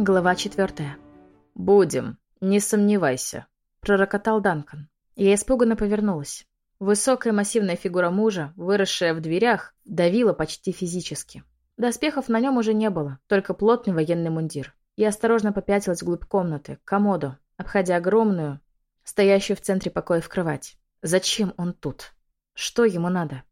Глава четвертая. «Будем, не сомневайся», — пророкотал Данкан. Я испуганно повернулась. Высокая массивная фигура мужа, выросшая в дверях, давила почти физически. Доспехов на нем уже не было, только плотный военный мундир. Я осторожно попятилась вглубь комнаты, к комоду, обходя огромную, стоящую в центре покоя в кровать. Зачем он тут? Что ему надо?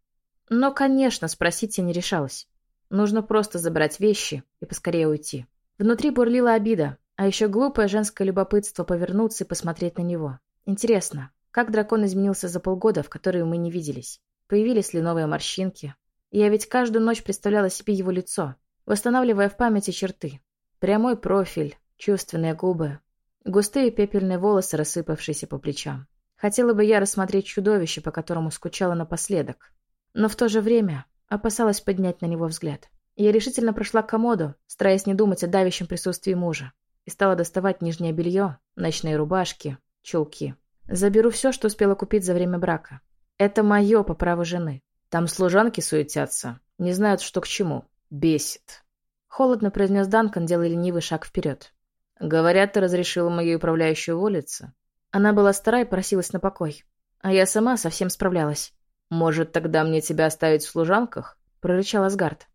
Но, конечно, спросить я не решалась. Нужно просто забрать вещи и поскорее уйти. Внутри бурлила обида, а еще глупое женское любопытство повернуться и посмотреть на него. Интересно, как дракон изменился за полгода, в которые мы не виделись? Появились ли новые морщинки? Я ведь каждую ночь представляла себе его лицо, восстанавливая в памяти черты. Прямой профиль, чувственные губы, густые пепельные волосы, рассыпавшиеся по плечам. Хотела бы я рассмотреть чудовище, по которому скучала напоследок. Но в то же время опасалась поднять на него взгляд. Я решительно прошла к комоду, стараясь не думать о давящем присутствии мужа, и стала доставать нижнее белье, ночные рубашки, чулки. Заберу все, что успела купить за время брака. Это мое по праву жены. Там служанки суетятся, не знают, что к чему. Бесит. Холодно произнес Данкан, делая ленивый шаг вперед. Говорят, ты разрешила моей управляющей уволиться. Она была стара и просилась на покой. А я сама совсем справлялась. «Может, тогда мне тебя оставить в служанках?» — прорычал Асгард.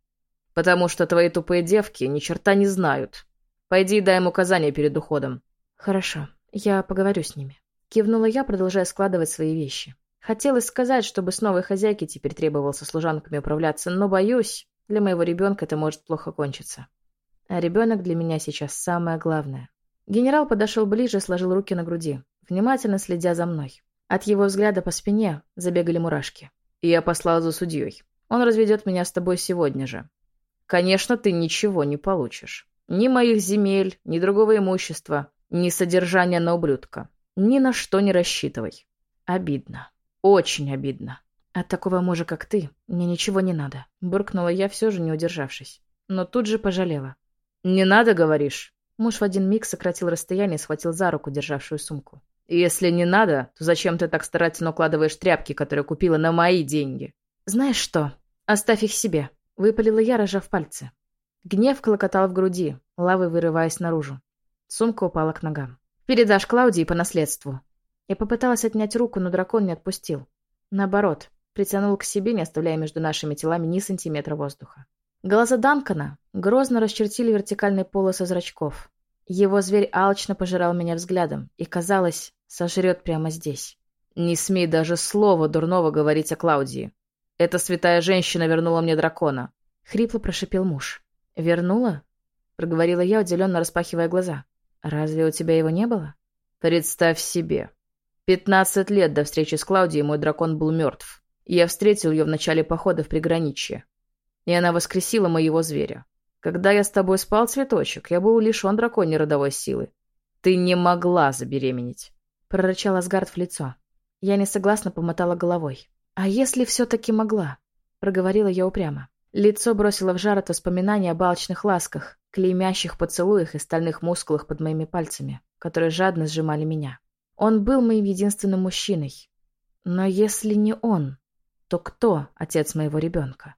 Потому что твои тупые девки ни черта не знают. Пойди и дай им указания перед уходом. Хорошо, я поговорю с ними. Кивнула я, продолжая складывать свои вещи. Хотелось сказать, чтобы с новой хозяйки теперь требовался служанками управляться, но боюсь, для моего ребенка это может плохо кончиться. А ребенок для меня сейчас самое главное. Генерал подошел ближе и сложил руки на груди, внимательно следя за мной. От его взгляда по спине забегали мурашки. «Я послал за судьей. Он разведет меня с тобой сегодня же. Конечно, ты ничего не получишь. Ни моих земель, ни другого имущества, ни содержания на ублюдка. Ни на что не рассчитывай. Обидно. Очень обидно. От такого мужа, как ты, мне ничего не надо. Буркнула я, все же не удержавшись. Но тут же пожалела. «Не надо, говоришь?» Муж в один миг сократил расстояние и схватил за руку, державшую сумку. «Если не надо, то зачем ты так старательно укладываешь тряпки, которые купила на мои деньги?» «Знаешь что? Оставь их себе. Выпалила я, рожав пальцы. Гнев клокотал в груди, лавой вырываясь наружу. Сумка упала к ногам. «Передашь Клаудии по наследству». Я попыталась отнять руку, но дракон не отпустил. Наоборот, притянул к себе, не оставляя между нашими телами ни сантиметра воздуха. Глаза Данкана грозно расчертили вертикальные полосы зрачков. Его зверь алчно пожирал меня взглядом и, казалось, сожрет прямо здесь. «Не смей даже слова дурного говорить о Клаудии. Эта святая женщина вернула мне дракона. Хрипло прошипел муж. «Вернула?» Проговорила я, удивленно распахивая глаза. «Разве у тебя его не было?» «Представь себе. Пятнадцать лет до встречи с Клаудией мой дракон был мертв. Я встретил ее в начале похода в приграничье. И она воскресила моего зверя. Когда я с тобой спал, цветочек, я был лишен драконьей родовой силы. Ты не могла забеременеть. Прорычал Асгард в лицо. Я несогласно помотала головой. «А если все-таки могла?» — проговорила я упрямо. Лицо бросило в жар от воспоминаний о балочных ласках, клеймящих поцелуях и стальных мускулах под моими пальцами, которые жадно сжимали меня. Он был моим единственным мужчиной. Но если не он, то кто отец моего ребенка?